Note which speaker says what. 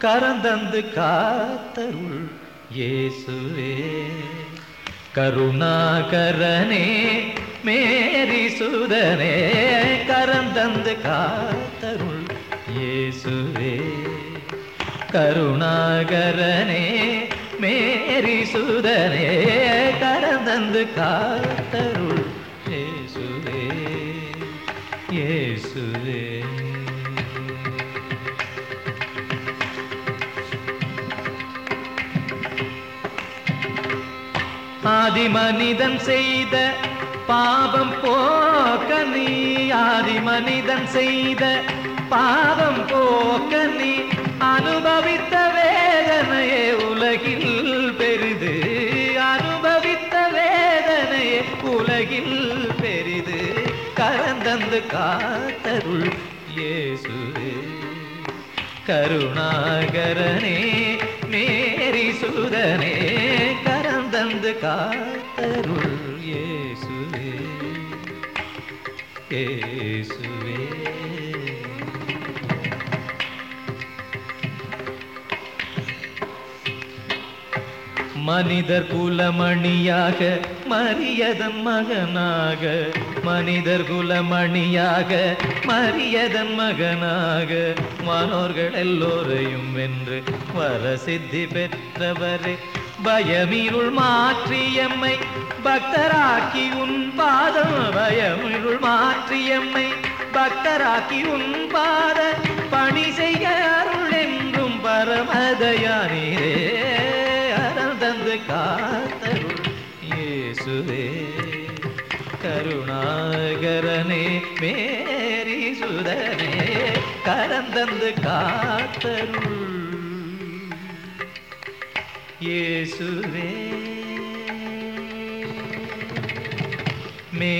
Speaker 1: கரந்தந்து காத்தருள் இயேசுவே. கருணாகரனே மேரி சுதனே கரந்தந்து காத்தருள் இயேசுவே. கருணாகரனே மேரி சுதனே கரந்தந்து காத்தருள் இயேசுவே. இயேசுவே. ஆதி மனிதன் செய்த பாவம் போக்க நீ ஆதி மனிதன் செய்த பாவம் போக்க நீ அனுபவித்த வேதனையே உலகில் பெரிது. அனுபவித்த வேதனையே உலகில் பெரிது. கரந்தந்து காத்தருள் இயேசுவே. கருணாகரனே மேரி சுதனே கரந்தந்து காத்தருள் இயேசுவே மனிதர் குலமணியாக மரியதன் மகனாக மனிதர் குலமணியாக மரியதன் மகனாக மனோர்கள் எல்லோரையும் வென்று வர சித்தி பெற்றவரே. பயமிருள் மாற்றியம்மை. பக்தராக்கி உன் பாதம் பயமிருள் மாற்றியம்மை. பக்தராக்கி உன் பாத பணி செய்ய அருள் என்றும் பரமதயானீரே அறந்தந்து காத்தருள் இயேசுவே. கருணாகரனே மேரி சுதனே. கரந்தந்து காத்தருள். இயேசுவே. மே